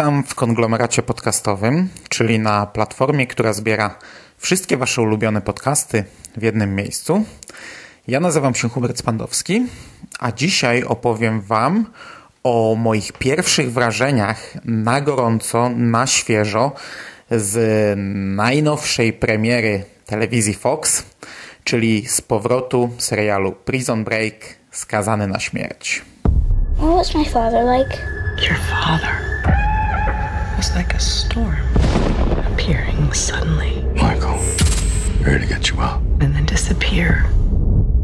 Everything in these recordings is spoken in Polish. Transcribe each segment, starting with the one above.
Witam w konglomeracie podcastowym, czyli na platformie, która zbiera wszystkie Wasze ulubione podcasty w jednym miejscu. Ja nazywam się Hubert Spandowski, a dzisiaj opowiem Wam o moich pierwszych wrażeniach na gorąco, na świeżo z najnowszej premiery telewizji Fox, czyli z powrotu serialu Prison Break Skazany na śmierć. What was my father like? Your father was like a storm appearing suddenly. Michael, ready to get you out. And then disappear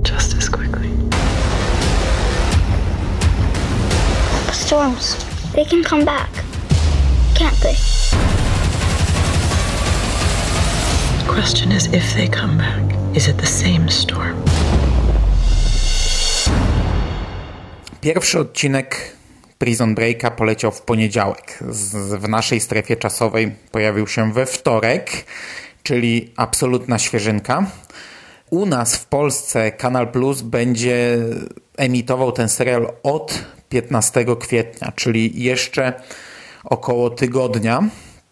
just as quickly. The storms. They can come back. Can't they? The question is if they come back, is it the same storm? Pierwszy odcinek Prison Breaka poleciał w poniedziałek. W naszej strefie czasowej pojawił się we wtorek, czyli absolutna świeżynka. U nas w Polsce Kanal Plus będzie emitował ten serial od 15 kwietnia, czyli jeszcze około tygodnia.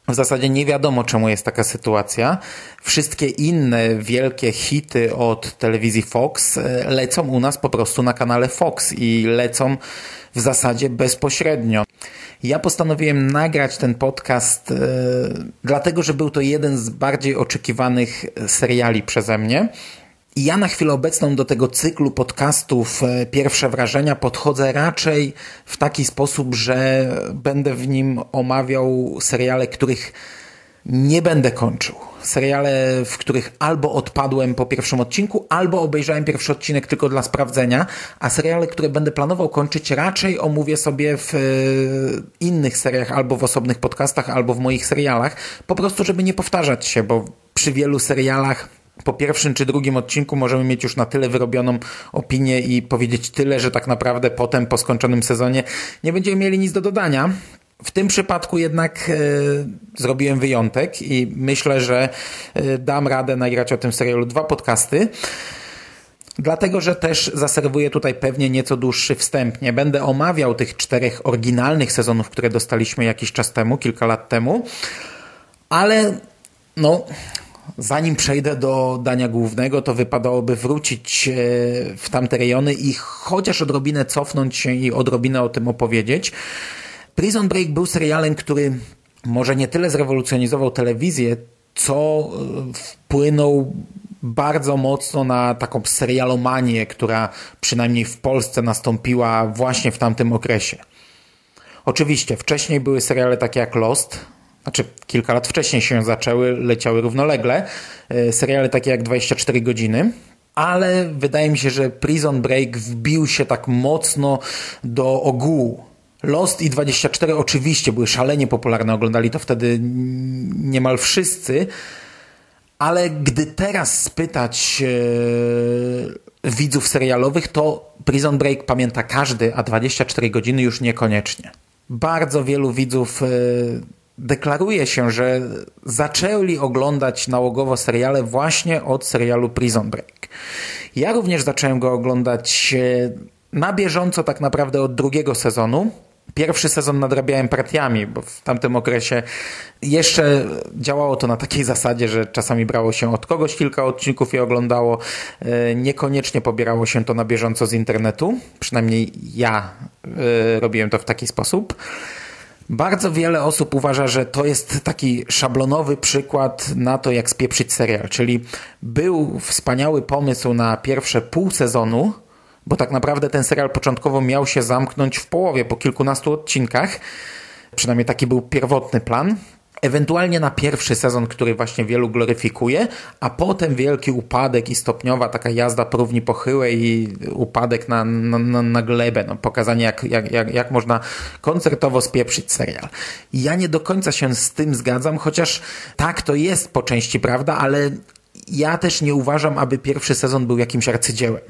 W zasadzie nie wiadomo, czemu jest taka sytuacja. Wszystkie inne wielkie hity od telewizji Fox e, lecą u nas po prostu na kanale Fox i lecą w zasadzie bezpośrednio. Ja postanowiłem nagrać ten podcast e, dlatego, że był to jeden z bardziej oczekiwanych seriali przeze mnie. I ja na chwilę obecną do tego cyklu podcastów e, Pierwsze Wrażenia podchodzę raczej w taki sposób, że będę w nim omawiał seriale, których nie będę kończył. Seriale, w których albo odpadłem po pierwszym odcinku, albo obejrzałem pierwszy odcinek tylko dla sprawdzenia, a seriale, które będę planował kończyć, raczej omówię sobie w e, innych seriach, albo w osobnych podcastach, albo w moich serialach, po prostu, żeby nie powtarzać się, bo przy wielu serialach po pierwszym czy drugim odcinku możemy mieć już na tyle wyrobioną opinię i powiedzieć tyle, że tak naprawdę potem po skończonym sezonie nie będziemy mieli nic do dodania. W tym przypadku jednak e, zrobiłem wyjątek i myślę, że e, dam radę nagrać o tym serialu dwa podcasty. Dlatego, że też zaserwuję tutaj pewnie nieco dłuższy wstęp. Nie będę omawiał tych czterech oryginalnych sezonów, które dostaliśmy jakiś czas temu, kilka lat temu, ale no, zanim przejdę do dania głównego, to wypadałoby wrócić e, w tamte rejony i chociaż odrobinę cofnąć się i odrobinę o tym opowiedzieć. Prison Break był serialem, który może nie tyle zrewolucjonizował telewizję, co e, wpłynął bardzo mocno na taką serialomanię, która przynajmniej w Polsce nastąpiła właśnie w tamtym okresie. Oczywiście, wcześniej były seriale takie jak Lost, znaczy kilka lat wcześniej się zaczęły, leciały równolegle, e, seriale takie jak 24 godziny, ale wydaje mi się, że Prison Break wbił się tak mocno do ogółu. Lost i 24 oczywiście były szalenie popularne, oglądali to wtedy niemal wszyscy, ale gdy teraz spytać e, widzów serialowych, to Prison Break pamięta każdy, a 24 godziny już niekoniecznie. Bardzo wielu widzów e, deklaruje się, że zaczęli oglądać nałogowo seriale właśnie od serialu Prison Break. Ja również zacząłem go oglądać e, na bieżąco tak naprawdę od drugiego sezonu. Pierwszy sezon nadrabiałem partiami, bo w tamtym okresie jeszcze działało to na takiej zasadzie, że czasami brało się od kogoś kilka odcinków i oglądało. E, niekoniecznie pobierało się to na bieżąco z internetu. Przynajmniej ja e, robiłem to w taki sposób. Bardzo wiele osób uważa, że to jest taki szablonowy przykład na to, jak spieprzyć serial. Czyli był wspaniały pomysł na pierwsze pół sezonu, bo tak naprawdę ten serial początkowo miał się zamknąć w połowie, po kilkunastu odcinkach. Przynajmniej taki był pierwotny plan. Ewentualnie na pierwszy sezon, który właśnie wielu gloryfikuje, a potem wielki upadek i stopniowa taka jazda po równi pochyłej i upadek na, na, na, glebę. No, pokazanie, jak, jak, jak, jak można koncertowo spieprzyć serial. I ja nie do końca się z tym zgadzam, chociaż tak to jest po części prawda, ale ja też nie uważam, aby pierwszy sezon był jakimś arcydziełem.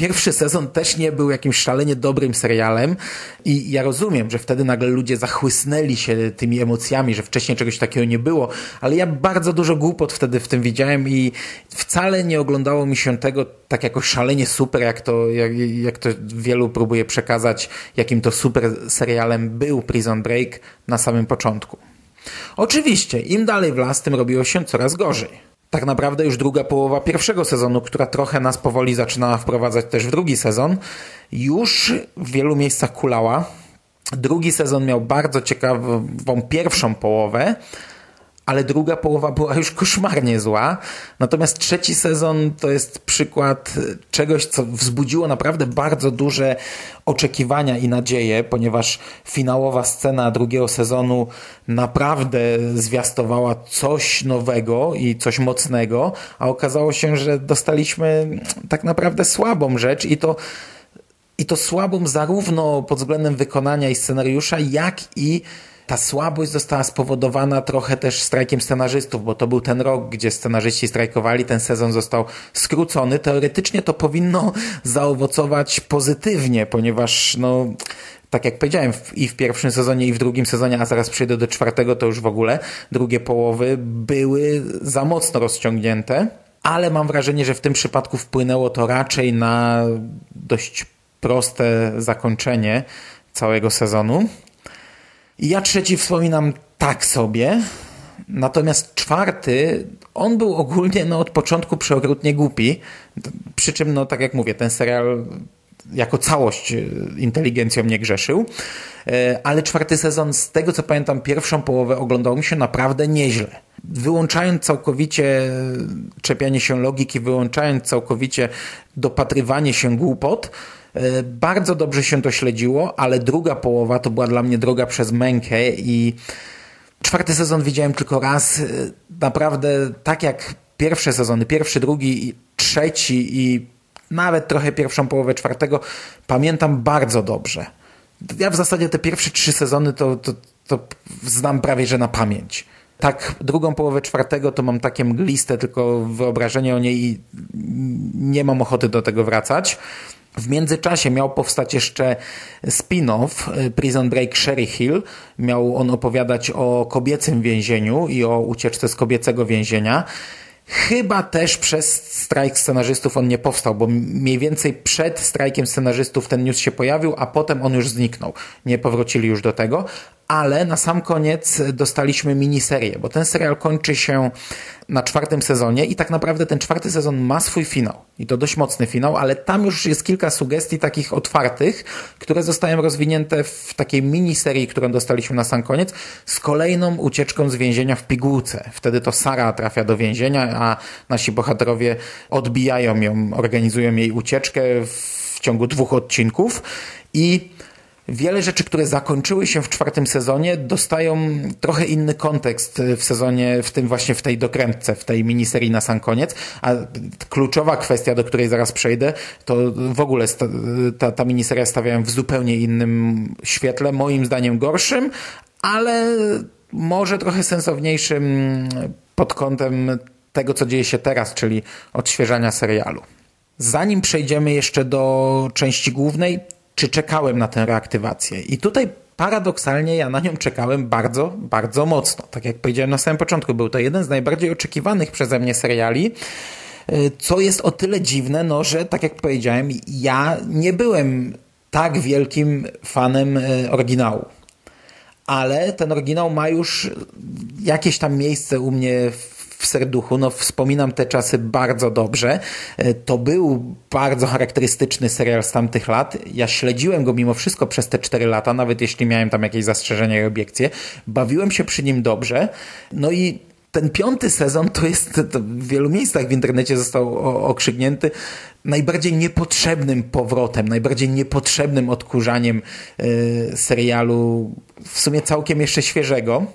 Pierwszy sezon też nie był jakimś szalenie dobrym serialem i ja rozumiem, że wtedy nagle ludzie zachłysnęli się tymi emocjami, że wcześniej czegoś takiego nie było, ale ja bardzo dużo głupot wtedy w tym widziałem i wcale nie oglądało mi się tego tak jakoś szalenie super, jak to, jak, jak to wielu próbuje przekazać, jakim to super serialem był Prison Break na samym początku. Oczywiście, im dalej w las, tym robiło się coraz gorzej tak naprawdę już druga połowa pierwszego sezonu, która trochę nas powoli zaczynała wprowadzać też w drugi sezon, już w wielu miejscach kulała. Drugi sezon miał bardzo ciekawą pierwszą połowę, ale druga połowa była już koszmarnie zła. Natomiast trzeci sezon to jest przykład czegoś, co wzbudziło naprawdę bardzo duże oczekiwania i nadzieje, ponieważ finałowa scena drugiego sezonu naprawdę zwiastowała coś nowego i coś mocnego, a okazało się, że dostaliśmy tak naprawdę słabą rzecz i to i to słabą zarówno pod względem wykonania i scenariusza, jak i ta słabość została spowodowana trochę też strajkiem scenarzystów, bo to był ten rok, gdzie scenarzyści strajkowali, ten sezon został skrócony. Teoretycznie to powinno zaowocować pozytywnie, ponieważ no tak jak powiedziałem, i w pierwszym sezonie, i w drugim sezonie, a zaraz przejdę do czwartego, to już w ogóle drugie połowy były za mocno rozciągnięte, ale mam wrażenie, że w tym przypadku wpłynęło to raczej na dość proste zakończenie całego sezonu. Ja trzeci wspominam tak sobie, natomiast czwarty, on był ogólnie no, od początku przeokrutnie głupi, przy czym, no tak jak mówię, ten serial jako całość inteligencją nie grzeszył, e, ale czwarty sezon, z tego co pamiętam, pierwszą połowę oglądał mi się naprawdę nieźle. Wyłączając całkowicie czepianie się logiki, wyłączając całkowicie dopatrywanie się głupot, bardzo dobrze się to śledziło, ale druga połowa to była dla mnie droga przez mękę i czwarty sezon widziałem tylko raz. E, naprawdę tak jak pierwsze sezony, pierwszy, drugi, trzeci i nawet trochę pierwszą połowę czwartego pamiętam bardzo dobrze. Ja w zasadzie te pierwsze trzy sezony to, to, to znam prawie że na pamięć. Tak, drugą połowę czwartego to mam takie mgliste tylko wyobrażenie o niej i nie mam ochoty do tego wracać. W międzyczasie miał powstać jeszcze spin-off y, Prison Break Sherry Hill. Miał on opowiadać o kobiecym więzieniu i o ucieczce z kobiecego więzienia. Chyba też przez strajk scenarzystów on nie powstał, bo mniej więcej przed strajkiem scenarzystów ten news się pojawił, a potem on już zniknął. Nie powrócili już do tego, ale na sam koniec dostaliśmy miniserię, bo ten serial kończy się na czwartym sezonie i tak naprawdę ten czwarty sezon ma swój finał. I to dość mocny finał, ale tam już jest kilka sugestii takich otwartych, które zostają rozwinięte w takiej miniserii, którą dostaliśmy na sam koniec, z kolejną ucieczką z więzienia w pigułce. Wtedy to Sara trafia do więzienia, a nasi bohaterowie odbijają ją, organizują jej ucieczkę w ciągu dwóch odcinków i wiele rzeczy, które zakończyły się w czwartym sezonie, dostają trochę inny kontekst w sezonie, w tym właśnie w tej dokrętce, w tej miniserii na sam koniec. A kluczowa kwestia, do której zaraz przejdę, to w ogóle ta, ta miniseria stawiałem w zupełnie innym świetle, moim zdaniem gorszym, ale może trochę sensowniejszym pod kątem tego, co dzieje się teraz, czyli odświeżania serialu. Zanim przejdziemy jeszcze do części głównej, czy czekałem na tę reaktywację. I tutaj paradoksalnie ja na nią czekałem bardzo, bardzo mocno. Tak jak powiedziałem na samym początku, był to jeden z najbardziej oczekiwanych przeze mnie seriali. Y, co jest o tyle dziwne, no, że tak jak powiedziałem, ja nie byłem tak wielkim fanem y, oryginału. Ale ten oryginał ma już jakieś tam miejsce u mnie w w serduchu. No, wspominam te czasy bardzo dobrze. E, to był bardzo charakterystyczny serial z tamtych lat. Ja śledziłem go mimo wszystko przez te 4 lata, nawet jeśli miałem tam jakieś zastrzeżenia i obiekcje. Bawiłem się przy nim dobrze. No i ten piąty sezon to jest, to w wielu miejscach w internecie został okrzyknięty najbardziej niepotrzebnym powrotem, najbardziej niepotrzebnym odkurzaniem yy, serialu, w sumie całkiem jeszcze świeżego.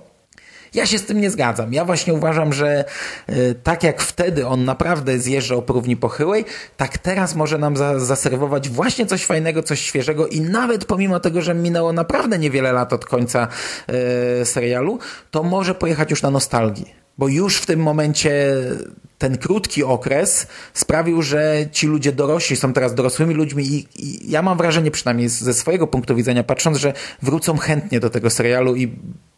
Ja się z tym nie zgadzam. Ja właśnie uważam, że y, tak jak wtedy on naprawdę zjeżdżał po równi pochyłej, tak teraz może nam za, zaserwować właśnie coś fajnego, coś świeżego i nawet pomimo tego, że minęło naprawdę niewiele lat od końca y, serialu, to może pojechać już na nostalgii. Bo już w tym momencie ten krótki okres sprawił, że ci ludzie dorośli są teraz dorosłymi ludźmi i, i, ja mam wrażenie, przynajmniej ze swojego punktu widzenia, patrząc, że wrócą chętnie do tego serialu i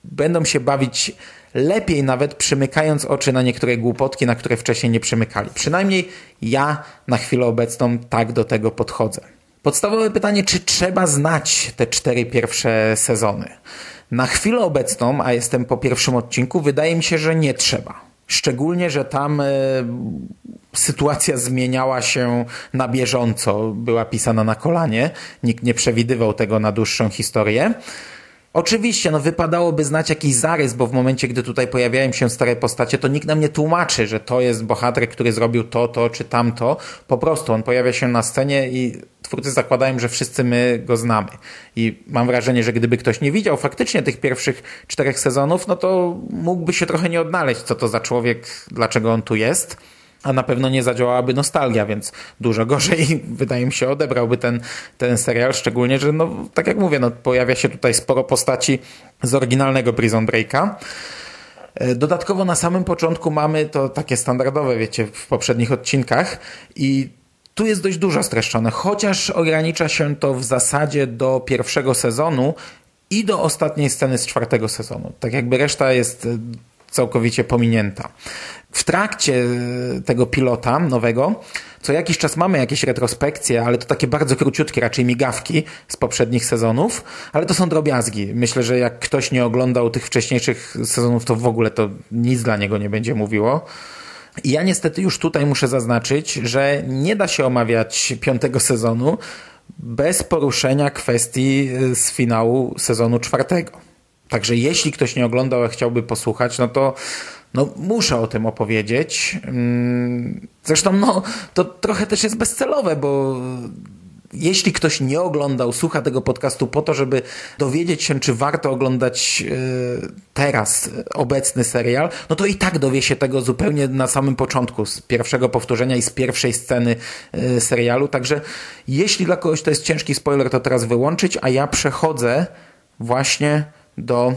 będą się bawić lepiej nawet przymykając oczy na niektóre głupotki, na które wcześniej nie przymykali. Przynajmniej ja na chwilę obecną tak do tego podchodzę. Podstawowe pytanie, czy trzeba znać te cztery pierwsze sezony? Na chwilę obecną, a jestem po pierwszym odcinku, wydaje mi się, że nie trzeba. Szczególnie, że tam y, sytuacja zmieniała się na bieżąco, była pisana na kolanie, nikt nie przewidywał tego na dłuższą historię. Oczywiście, no wypadałoby znać jakiś zarys, bo w momencie, gdy tutaj pojawiają się stare postacie, to nikt nam nie tłumaczy, że to jest bohater, który zrobił to, to czy tamto. Po prostu on pojawia się na scenie i twórcy zakładają, że wszyscy my go znamy. I mam wrażenie, że gdyby ktoś nie widział faktycznie tych pierwszych czterech sezonów, no to mógłby się trochę nie odnaleźć, co to za człowiek, dlaczego on tu jest a na pewno nie zadziałałaby nostalgia, więc dużo gorzej wydaje mi się odebrałby ten, ten serial, szczególnie, że no, tak jak mówię, no, pojawia się tutaj sporo postaci z oryginalnego Prison Breaka. E, dodatkowo na samym początku mamy to takie standardowe, wiecie, w poprzednich odcinkach i tu jest dość dużo streszczone, chociaż ogranicza się to w zasadzie do pierwszego sezonu i do ostatniej sceny z czwartego sezonu. Tak jakby reszta jest e, całkowicie pominięta. W trakcie tego pilota nowego co jakiś czas mamy jakieś retrospekcje, ale to takie bardzo króciutkie, raczej migawki z poprzednich sezonów, ale to są drobiazgi. Myślę, że jak ktoś nie oglądał tych wcześniejszych sezonów, to w ogóle to nic dla niego nie będzie mówiło. I ja niestety już tutaj muszę zaznaczyć, że nie da się omawiać piątego sezonu bez poruszenia kwestii z finału sezonu czwartego. Także jeśli ktoś nie oglądał, a chciałby posłuchać, no to no, muszę o tym opowiedzieć. Mm, zresztą, no, to trochę też jest bezcelowe, bo jeśli ktoś nie oglądał, słucha tego podcastu po to, żeby dowiedzieć się, czy warto oglądać e, teraz obecny serial, no to i tak dowie się tego zupełnie na samym początku, z pierwszego powtórzenia i z pierwszej sceny e, serialu. Także jeśli dla kogoś to jest ciężki spoiler, to teraz wyłączyć, a ja przechodzę właśnie do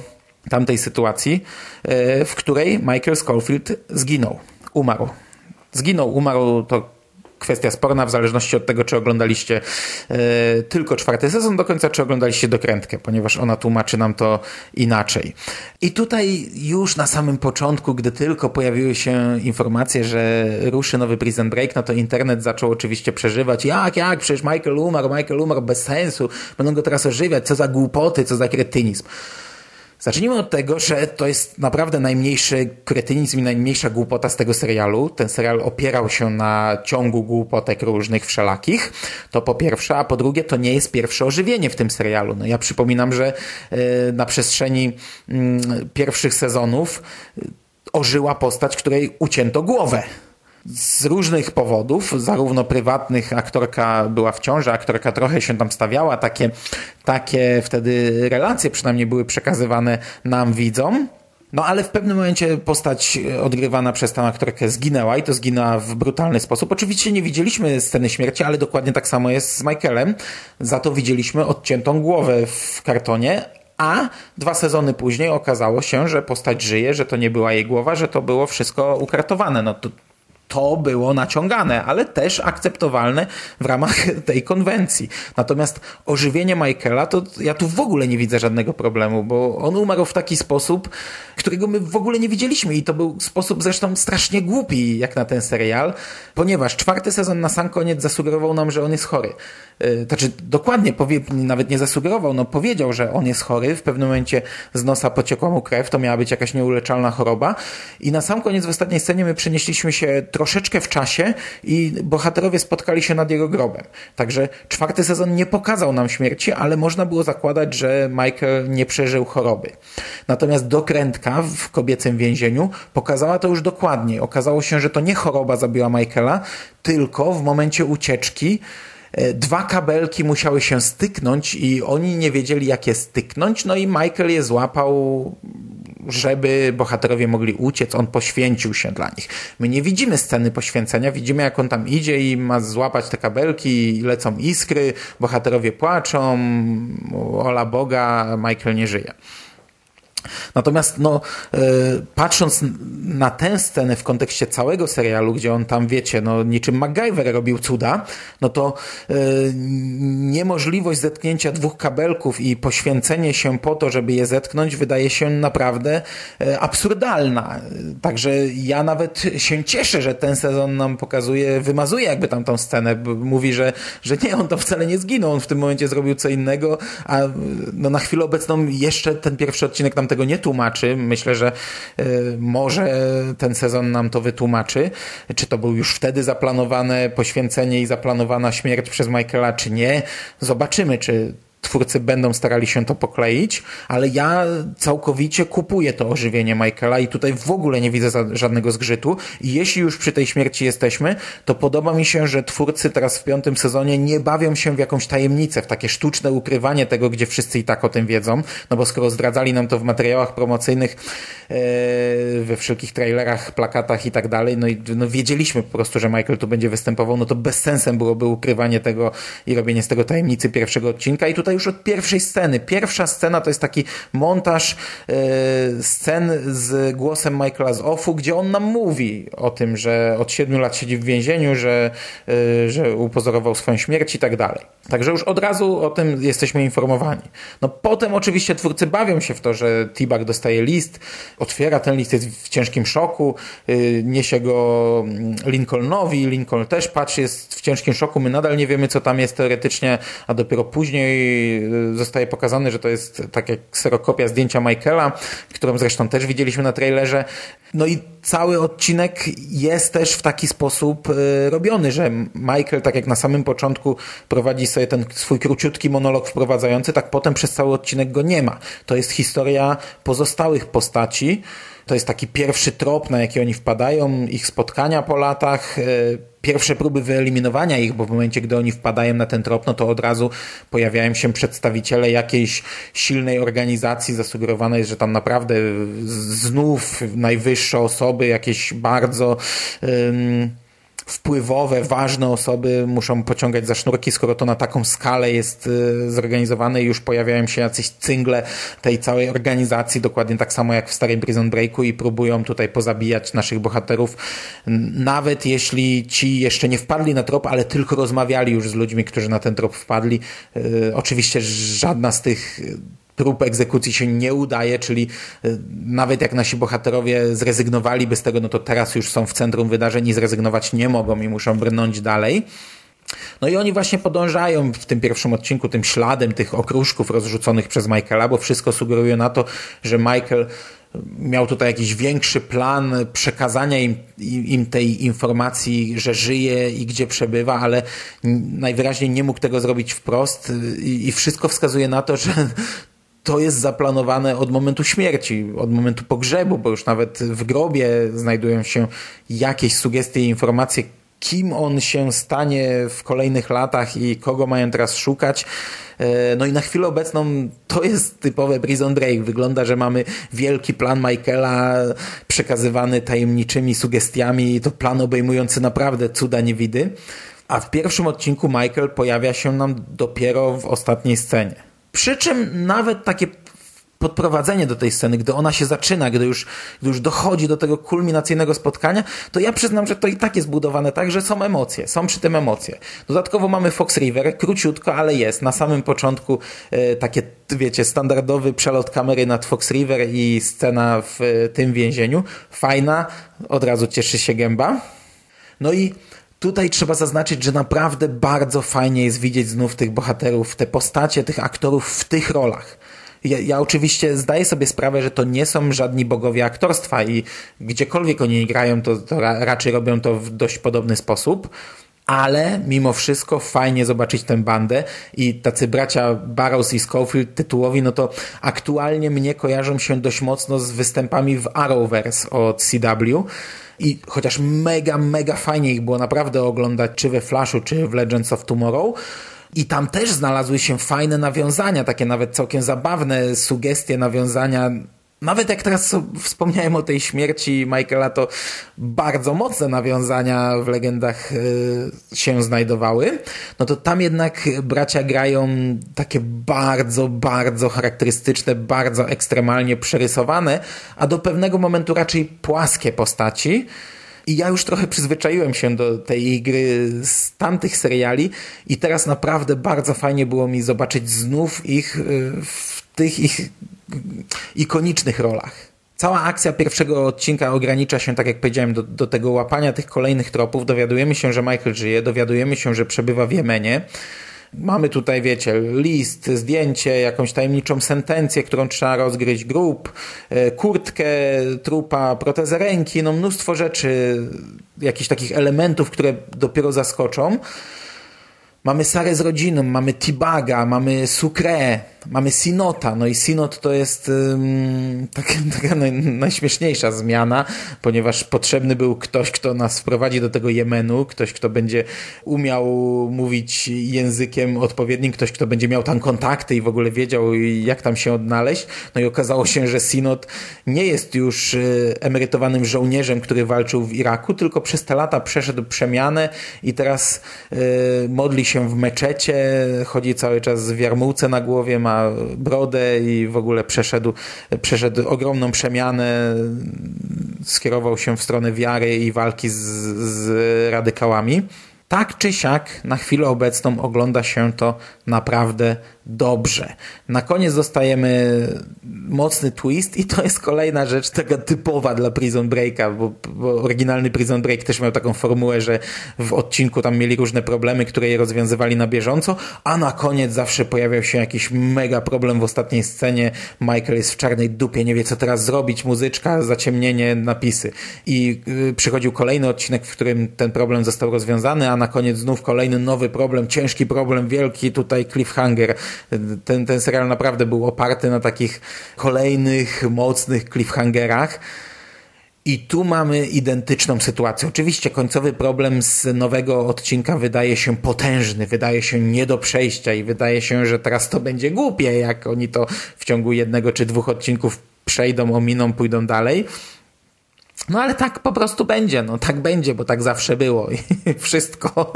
tamtej sytuacji, e, w której Michael Schofield zginął, umarł. Zginął, umarł, to kwestia sporna w zależności od tego, czy oglądaliście e, tylko czwarty sezon do końca, czy oglądaliście dokrętkę, ponieważ ona tłumaczy nam to inaczej. I tutaj już na samym początku, gdy tylko pojawiły się informacje, że ruszy nowy Prison Break, no to internet zaczął oczywiście przeżywać. Jak, jak, przecież Michael umarł, Michael umarł bez sensu, będą go teraz ożywiać, co za głupoty, co za kretynizm. Zacznijmy od tego, że to jest naprawdę najmniejszy kretynizm i najmniejsza głupota z tego serialu. Ten serial opierał się na ciągu głupotek różnych wszelakich. To po pierwsze, a po drugie to nie jest pierwsze ożywienie w tym serialu. No ja przypominam, że e, na przestrzeni mm, pierwszych sezonów e, ożyła postać, której ucięto głowę z różnych powodów, zarówno prywatnych, aktorka była w ciąży, aktorka trochę się tam stawiała, takie, takie wtedy relacje przynajmniej były przekazywane nam widzom. No ale w pewnym momencie postać odgrywana przez tę aktorkę zginęła i to zginęła w brutalny sposób. Oczywiście nie widzieliśmy sceny śmierci, ale dokładnie tak samo jest z Michaelem. Za to widzieliśmy odciętą głowę w kartonie, a dwa sezony później okazało się, że postać żyje, że to nie była jej głowa, że to było wszystko ukratowane. No to to było naciągane, ale też akceptowalne w ramach tej konwencji. Natomiast ożywienie Michaela, to ja tu w ogóle nie widzę żadnego problemu, bo on umarł w taki sposób, którego my w ogóle nie widzieliśmy i to był sposób zresztą strasznie głupi, jak na ten serial, ponieważ czwarty sezon na sam koniec zasugerował nam, że on jest chory. E, znaczy dokładnie, powie, nawet nie zasugerował, no powiedział, że on jest chory, w pewnym momencie z nosa pociekła mu krew, to miała być jakaś nieuleczalna choroba i na sam koniec w ostatniej scenie my przenieśliśmy się troszeczkę w czasie i bohaterowie spotkali się nad jego grobem. Także czwarty sezon nie pokazał nam śmierci, ale można było zakładać, że Michael nie przeżył choroby. Natomiast dokrętka w kobiecym więzieniu pokazała to już dokładnie. Okazało się, że to nie choroba zabiła Michaela, tylko w momencie ucieczki E, dwa kabelki musiały się styknąć i oni nie wiedzieli, jak je styknąć, no i Michael je złapał żeby bohaterowie mogli uciec, on poświęcił się dla nich. My nie widzimy sceny poświęcenia, widzimy jak on tam idzie i ma złapać te kabelki lecą iskry, bohaterowie płaczą, ola Boga, Michael nie żyje. Natomiast no, e, patrząc na tę scenę w kontekście całego serialu, gdzie on tam, wiecie, no, niczym MacGyver robił cuda, no to e, niemożliwość zetknięcia dwóch kabelków i poświęcenie się po to, żeby je zetknąć, wydaje się naprawdę e, absurdalna. Także ja nawet się cieszę, że ten sezon nam pokazuje, wymazuje jakby tam tą scenę. Mówi, że, że nie, on to wcale nie zginął, on w tym momencie zrobił co innego, a no, na chwilę obecną jeszcze ten pierwszy odcinek nam tego nie tłumaczy. Myślę, że y, może ten sezon nam to wytłumaczy. Czy to był już wtedy zaplanowane poświęcenie i zaplanowana śmierć przez Michaela, czy nie. Zobaczymy, czy twórcy będą starali się to pokleić, ale ja całkowicie kupuję to ożywienie Michaela i tutaj w ogóle nie widzę żadnego zgrzytu. I jeśli już przy tej śmierci jesteśmy, to podoba mi się, że twórcy teraz w piątym sezonie nie bawią się w jakąś tajemnicę, w takie sztuczne ukrywanie tego, gdzie wszyscy i tak o tym wiedzą, no bo skoro zdradzali nam to w materiałach promocyjnych, e, we wszelkich trailerach, plakatach i tak dalej, no i no wiedzieliśmy po prostu, że Michael tu będzie występował, no to bez sensem byłoby ukrywanie tego i robienie z tego tajemnicy pierwszego odcinka i tutaj już od pierwszej sceny. Pierwsza scena to jest taki montaż e, scen z głosem Michaela z Offu, gdzie on nam mówi o tym, że od siedmiu lat siedzi w więzieniu, że, e, że upozorował swoją śmierć i tak dalej. Także już od razu o tym jesteśmy informowani. No potem oczywiście twórcy bawią się w to, że T-Bag dostaje list, otwiera ten list, jest w ciężkim szoku, e, niesie go mm, Lincolnowi, Lincoln też patrzy, jest w ciężkim szoku, my nadal nie wiemy, co tam jest teoretycznie, a dopiero później Y, zostaje pokazany, że to jest tak jak serokopia zdjęcia Michaela, którą zresztą też widzieliśmy na trailerze. No i cały odcinek jest też w taki sposób y, robiony, że Michael, tak jak na samym początku prowadzi sobie ten swój króciutki monolog wprowadzający, tak potem przez cały odcinek go nie ma. To jest historia pozostałych postaci, to jest taki pierwszy trop, na jaki oni wpadają, ich spotkania po latach, e, pierwsze próby wyeliminowania ich, bo w momencie, gdy oni wpadają na ten trop, no to od razu pojawiają się przedstawiciele jakiejś silnej organizacji. Zasugerowane jest, że tam naprawdę znów najwyższe osoby, jakieś bardzo. Um, wpływowe, ważne osoby muszą pociągać za sznurki, skoro to na taką skalę jest y, zorganizowane i już pojawiają się jacyś cyngle tej całej organizacji, dokładnie tak samo jak w starej Prison Breaku i próbują tutaj pozabijać naszych bohaterów, nawet jeśli ci jeszcze nie wpadli na trop, ale tylko rozmawiali już z ludźmi, którzy na ten trop wpadli. Y, oczywiście żadna z tych prób egzekucji się nie udaje, czyli y, nawet jak nasi bohaterowie zrezygnowaliby z tego, no to teraz już są w centrum wydarzeń i zrezygnować nie mogą i muszą brnąć dalej. No i oni właśnie podążają w tym pierwszym odcinku tym śladem tych okruszków rozrzuconych przez Michaela, bo wszystko sugeruje na to, że Michael miał tutaj jakiś większy plan przekazania im, im tej informacji, że żyje i gdzie przebywa, ale najwyraźniej nie mógł tego zrobić wprost i, i wszystko wskazuje na to, że to jest zaplanowane od momentu śmierci, od momentu pogrzebu, bo już nawet w grobie znajdują się jakieś sugestie i informacje, kim on się stanie w kolejnych latach i kogo mają teraz szukać. E, no i na chwilę obecną to jest typowe Prison Break. Wygląda, że mamy wielki plan Michaela przekazywany tajemniczymi sugestiami. To plan obejmujący naprawdę cuda niewidy. A w pierwszym odcinku Michael pojawia się nam dopiero w ostatniej scenie. Przy czym nawet takie podprowadzenie do tej sceny, gdy ona się zaczyna, gdy już, gdy już dochodzi do tego kulminacyjnego spotkania, to ja przyznam, że to i tak jest budowane tak, że są emocje, są przy tym emocje. Dodatkowo mamy Fox River, króciutko, ale jest. Na samym początku e, takie, wiecie, standardowy przelot kamery nad Fox River i scena w e, tym więzieniu. Fajna, od razu cieszy się gęba. No i Tutaj trzeba zaznaczyć, że naprawdę bardzo fajnie jest widzieć znów tych bohaterów, te postacie, tych aktorów w tych rolach. Ja, ja, oczywiście zdaję sobie sprawę, że to nie są żadni bogowie aktorstwa i gdziekolwiek oni grają, to, to ra, raczej robią to w dość podobny sposób. Ale mimo wszystko fajnie zobaczyć tę bandę i tacy bracia Barrows i Schofield tytułowi, no to aktualnie mnie kojarzą się dość mocno z występami w Arrowverse od CW i chociaż mega, mega fajnie ich było naprawdę oglądać, czy we Flashu, czy w Legends of Tomorrow, i tam też znalazły się fajne nawiązania, takie nawet całkiem zabawne sugestie nawiązania nawet jak teraz wspomniałem o tej śmierci Michaela, to bardzo mocne nawiązania w legendach y, się znajdowały, no to tam jednak bracia grają takie bardzo, bardzo charakterystyczne, bardzo ekstremalnie przerysowane, a do pewnego momentu raczej płaskie postaci. I ja już trochę przyzwyczaiłem się do tej gry z tamtych seriali i teraz naprawdę bardzo fajnie było mi zobaczyć znów ich y, w tych ich ikonicznych rolach. Cała akcja pierwszego odcinka ogranicza się, tak jak powiedziałem, do, do tego łapania tych kolejnych tropów. Dowiadujemy się, że Michael żyje, dowiadujemy się, że przebywa w Jemenie. Mamy tutaj, wiecie, list, zdjęcie, jakąś tajemniczą sentencję, którą trzeba rozgryźć, grób, e, kurtkę trupa, protezę ręki, no mnóstwo rzeczy, jakichś takich elementów, które dopiero zaskoczą. Mamy Sarę z rodziną, mamy Tibaga, mamy Sucre, mamy Sinota. No i Sinot to jest um, taka, taka naj, najśmieszniejsza zmiana, ponieważ potrzebny był ktoś, kto nas wprowadzi do tego Jemenu, ktoś, kto będzie umiał mówić językiem odpowiednim, ktoś, kto będzie miał tam kontakty i w ogóle wiedział, jak tam się odnaleźć. No i okazało się, że Sinot nie jest już y, emerytowanym żołnierzem, który walczył w Iraku, tylko przez te lata przeszedł przemianę i teraz y, modli się w meczecie, chodzi cały czas w jarmułce na głowie, ma brodę i w ogóle przeszedł, przeszedł ogromną przemianę, skierował się w stronę wiary i walki z, z radykałami. Tak czy siak, na chwilę obecną ogląda się to naprawdę dobrze. Na koniec dostajemy mocny twist i to jest kolejna rzecz taka typowa dla Prison Breaka, bo, bo, oryginalny Prison Break też miał taką formułę, że w odcinku tam mieli różne problemy, które je rozwiązywali na bieżąco, a na koniec zawsze pojawiał się jakiś mega problem w ostatniej scenie. Michael jest w czarnej dupie, nie wie co teraz zrobić, muzyczka, zaciemnienie, napisy. I yy, przychodził kolejny odcinek, w którym ten problem został rozwiązany, a na koniec znów kolejny nowy problem, ciężki problem, wielki tutaj cliffhanger ten, ten serial naprawdę był oparty na takich kolejnych, mocnych cliffhangerach. I tu mamy identyczną sytuację. Oczywiście końcowy problem z nowego odcinka wydaje się potężny, wydaje się nie do przejścia i wydaje się, że teraz to będzie głupie, jak oni to w ciągu jednego czy dwóch odcinków przejdą, ominą, pójdą dalej. No ale tak po prostu będzie, no tak będzie, bo tak zawsze było i wszystko.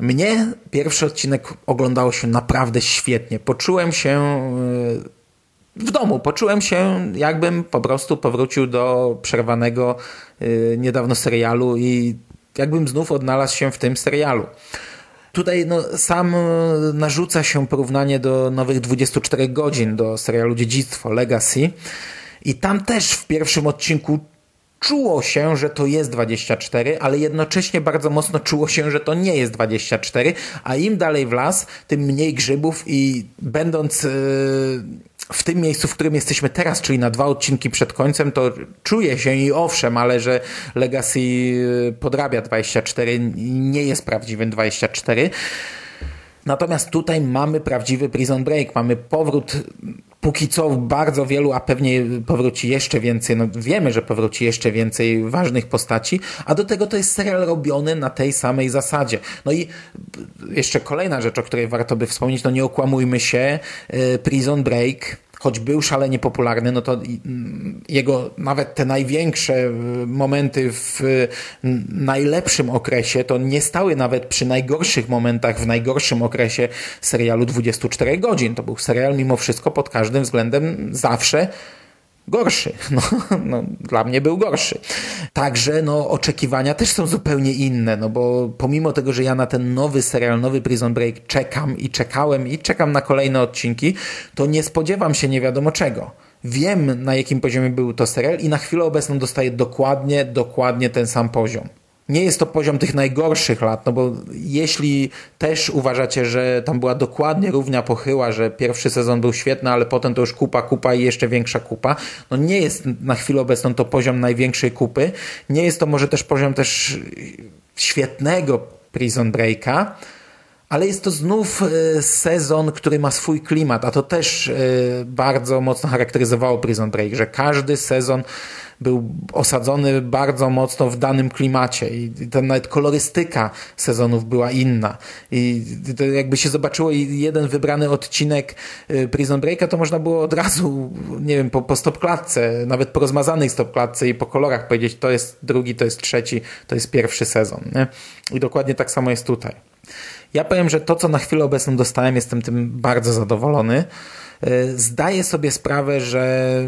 Mnie pierwszy odcinek oglądało się naprawdę świetnie. Poczułem się e, w domu, poczułem się jakbym po prostu powrócił do przerwanego e, niedawno serialu i jakbym znów odnalazł się w tym serialu. Tutaj no, sam narzuca się porównanie do nowych 24 godzin, do serialu Dziedzictwo, Legacy. I tam też w pierwszym odcinku czuło się, że to jest 24, ale jednocześnie bardzo mocno czuło się, że to nie jest 24, a im dalej w las, tym mniej grzybów i będąc yy, w tym miejscu, w którym jesteśmy teraz, czyli na dwa odcinki przed końcem, to czuję się i owszem, ale że Legacy y, podrabia 24, nie jest prawdziwym 24. Natomiast tutaj mamy prawdziwy Prison Break, mamy powrót póki co bardzo wielu, a pewnie powróci jeszcze więcej, no wiemy, że powróci jeszcze więcej ważnych postaci, a do tego to jest serial robiony na tej samej zasadzie. No i jeszcze kolejna rzecz, o której warto by wspomnieć, no nie okłamujmy się, y, Prison Break choć był szalenie popularny, no to mm, jego nawet te największe y, momenty w najlepszym okresie to nie stały nawet przy najgorszych momentach w najgorszym okresie serialu 24 godzin. To był serial mimo wszystko pod każdym względem zawsze gorszy. No, no, dla mnie był gorszy. Także no, oczekiwania też są zupełnie inne, no bo pomimo tego, że ja na ten nowy serial, nowy Prison Break czekam i czekałem i czekam na kolejne odcinki, to nie spodziewam się nie wiadomo czego. Wiem, na jakim poziomie był to serial i na chwilę obecną dostaję dokładnie, dokładnie ten sam poziom nie jest to poziom tych najgorszych lat, no bo jeśli też uważacie, że tam była dokładnie równia pochyła, że pierwszy sezon był świetny, ale potem to już kupa, kupa i jeszcze większa kupa, no nie jest na chwilę obecną to poziom największej kupy, nie jest to może też poziom też świetnego Prison Breaka, Ale jest to znów e, sezon, który ma swój klimat, a to też e, bardzo mocno charakteryzowało Prison Break, że każdy sezon był osadzony bardzo mocno w danym klimacie i ta nawet kolorystyka sezonów była inna. I to jakby się zobaczyło jeden wybrany odcinek y, Prison Breaka, to można było od razu, nie wiem, po, po stopklatce, nawet po rozmazanej stopklatce i po kolorach powiedzieć, to jest drugi, to jest trzeci, to jest pierwszy sezon. Nie? I dokładnie tak samo jest tutaj. Ja powiem, że to, co na chwilę obecną dostałem, jestem tym bardzo zadowolony. Y, zdaję sobie sprawę, że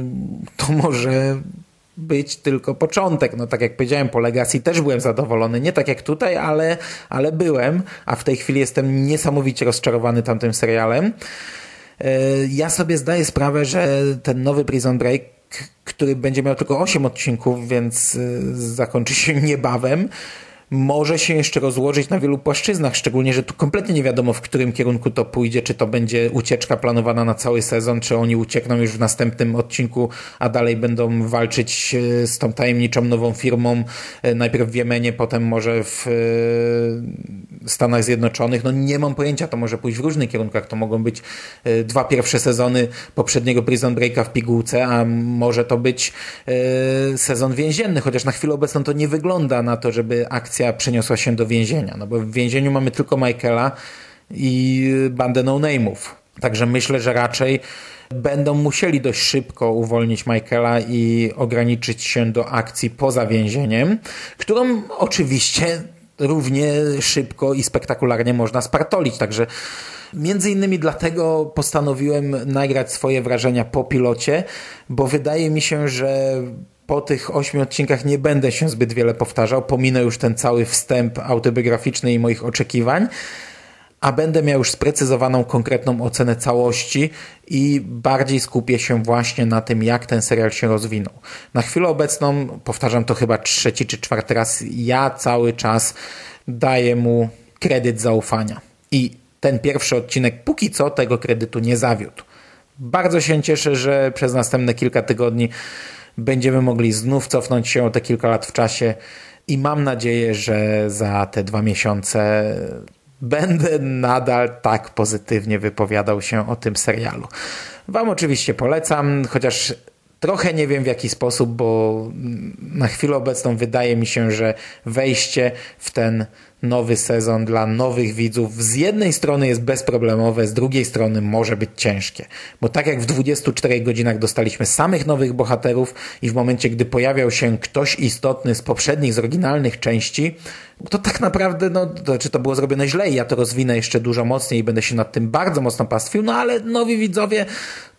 to może być tylko początek. No tak jak powiedziałem, po Legacy też byłem zadowolony. Nie tak jak tutaj, ale, ale byłem, a w tej chwili jestem niesamowicie rozczarowany tamtym serialem. E, ja sobie zdaję sprawę, że ten nowy Prison Break który będzie miał tylko 8 odcinków, więc e, zakończy się niebawem może się jeszcze rozłożyć na wielu płaszczyznach, szczególnie, że tu kompletnie nie wiadomo, w którym kierunku to pójdzie, czy to będzie ucieczka planowana na cały sezon, czy oni uciekną już w następnym odcinku, a dalej będą walczyć e, z tą tajemniczą nową firmą, e, najpierw w Jemenie, potem może w e, Stanach Zjednoczonych. No nie mam pojęcia, to może pójść w różnych kierunkach, to mogą być dwa pierwsze sezony poprzedniego Prison Breaka w pigułce, a może to być sezon więzienny, chociaż na chwilę obecną to nie wygląda na to, żeby akcja akcja przeniosła się do więzienia, no bo w więzieniu mamy tylko Michaela i bandę no-name'ów. Także myślę, że raczej będą musieli dość szybko uwolnić Michaela i ograniczyć się do akcji poza więzieniem, którą oczywiście równie szybko i spektakularnie można spartolić. Także Między innymi dlatego postanowiłem nagrać swoje wrażenia po pilocie, bo wydaje mi się, że po tych ośmiu odcinkach nie będę się zbyt wiele powtarzał. Pominę już ten cały wstęp autobiograficzny i moich oczekiwań, a będę miał już sprecyzowaną konkretną ocenę całości i bardziej skupię się właśnie na tym, jak ten serial się rozwinął. Na chwilę obecną, powtarzam to chyba trzeci czy czwarty raz, ja cały czas daję mu kredyt zaufania. I ten pierwszy odcinek póki co tego kredytu nie zawiódł. Bardzo się cieszę, że przez następne kilka tygodni będziemy mogli znów cofnąć się o te kilka lat w czasie i mam nadzieję, że za te dwa miesiące będę nadal tak pozytywnie wypowiadał się o tym serialu. Wam oczywiście polecam, chociaż trochę nie wiem w jaki sposób, bo na chwilę obecną wydaje mi się, że wejście w ten nowy sezon dla nowych widzów z jednej strony jest bezproblemowe, z drugiej strony może być ciężkie. Bo tak jak w 24 godzinach dostaliśmy samych nowych bohaterów i w momencie, gdy pojawiał się ktoś istotny z poprzednich, z oryginalnych części, to tak naprawdę, no, to, czy to było zrobione źle i ja to rozwinę jeszcze dużo mocniej i będę się nad tym bardzo mocno pastwił, no ale nowi widzowie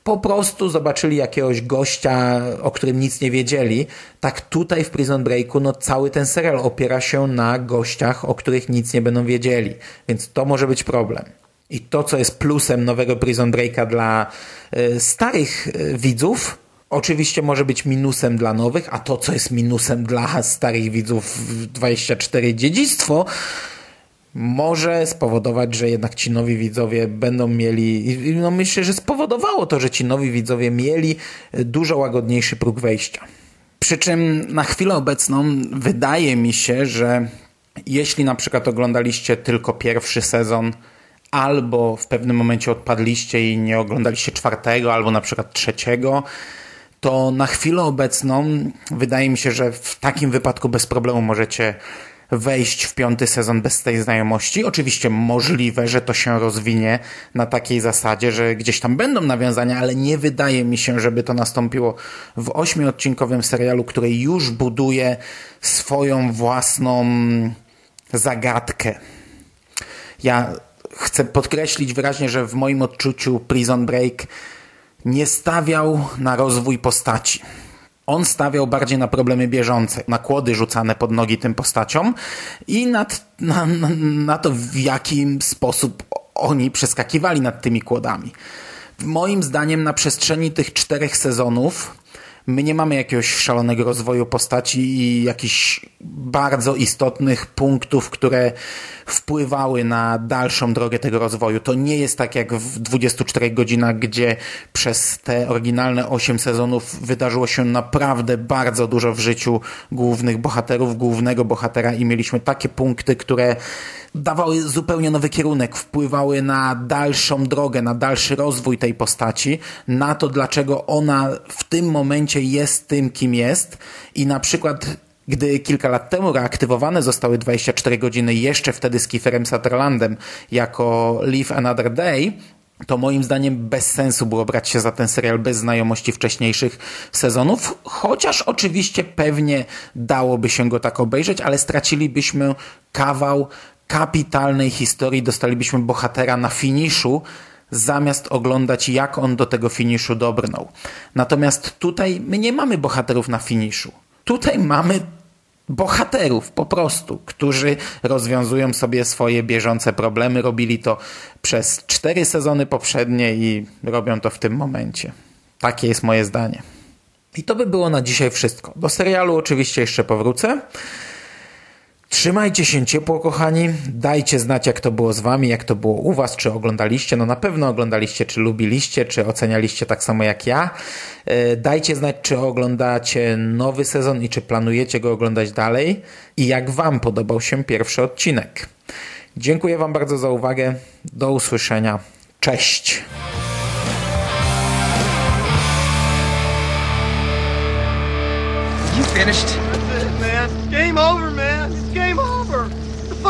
po prostu zobaczyli jakiegoś gościa, o którym nic nie wiedzieli. Tak tutaj w Prison Breaku, no cały ten serial opiera się na gościach, o których nic nie będą wiedzieli. Więc to może być problem. I to, co jest plusem nowego Prison Breaka dla y, starych y, widzów, oczywiście może być minusem dla nowych, a to, co jest minusem dla starych widzów 24 dziedzictwo, może spowodować, że jednak ci nowi widzowie będą mieli, no myślę, że spowodowało to, że ci nowi widzowie mieli dużo łagodniejszy próg wejścia. Przy czym na chwilę obecną wydaje mi się, że jeśli na przykład oglądaliście tylko pierwszy sezon, albo w pewnym momencie odpadliście i nie oglądaliście czwartego, albo na przykład trzeciego, to na chwilę obecną wydaje mi się, że w takim wypadku bez problemu możecie wejść w piąty sezon bez tej znajomości. Oczywiście możliwe, że to się rozwinie na takiej zasadzie, że gdzieś tam będą nawiązania, ale nie wydaje mi się, żeby to nastąpiło w ośmiodcinkowym serialu, który już buduje swoją własną zagadkę. Ja chcę podkreślić wyraźnie, że w moim odczuciu Prison Break nie stawiał na rozwój postaci. On stawiał bardziej na problemy bieżące, na kłody rzucane pod nogi tym postaciom i nad, na, na, to, w jaki sposób oni przeskakiwali nad tymi kłodami. Moim zdaniem na przestrzeni tych czterech sezonów My nie mamy jakiegoś szalonego rozwoju postaci i jakichś bardzo istotnych punktów, które wpływały na dalszą drogę tego rozwoju. To nie jest tak jak w 24 godzinach, gdzie przez te oryginalne 8 sezonów wydarzyło się naprawdę bardzo dużo w życiu głównych bohaterów, głównego bohatera i mieliśmy takie punkty, które dawały zupełnie nowy kierunek, wpływały na dalszą drogę, na dalszy rozwój tej postaci, na to, dlaczego ona w tym momencie jest tym, kim jest i na przykład gdy kilka lat temu reaktywowane zostały 24 godziny jeszcze wtedy z Kieferem Sutherlandem jako Live Another Day, to moim zdaniem bez sensu było brać się za ten serial bez znajomości wcześniejszych sezonów, chociaż oczywiście pewnie dałoby się go tak obejrzeć, ale stracilibyśmy kawał kapitalnej historii, dostalibyśmy bohatera na finiszu, zamiast oglądać jak on do tego finiszu dobrnął. Natomiast tutaj my nie mamy bohaterów na finiszu. Tutaj mamy bohaterów po prostu, którzy rozwiązują sobie swoje bieżące problemy. Robili to przez cztery sezony poprzednie i robią to w tym momencie. Takie jest moje zdanie. I to by było na dzisiaj wszystko. Do serialu oczywiście jeszcze powrócę. Trzymajcie się ciepło, kochani. Dajcie znać, jak to było z wami, jak to było u was, czy oglądaliście. No na pewno oglądaliście, czy lubiliście, czy ocenialiście tak samo jak ja. E, dajcie znać, czy oglądacie nowy sezon i czy planujecie go oglądać dalej i jak wam podobał się pierwszy odcinek. Dziękuję wam bardzo za uwagę. Do usłyszenia. Cześć. You finished? That's it, man. Game over, man.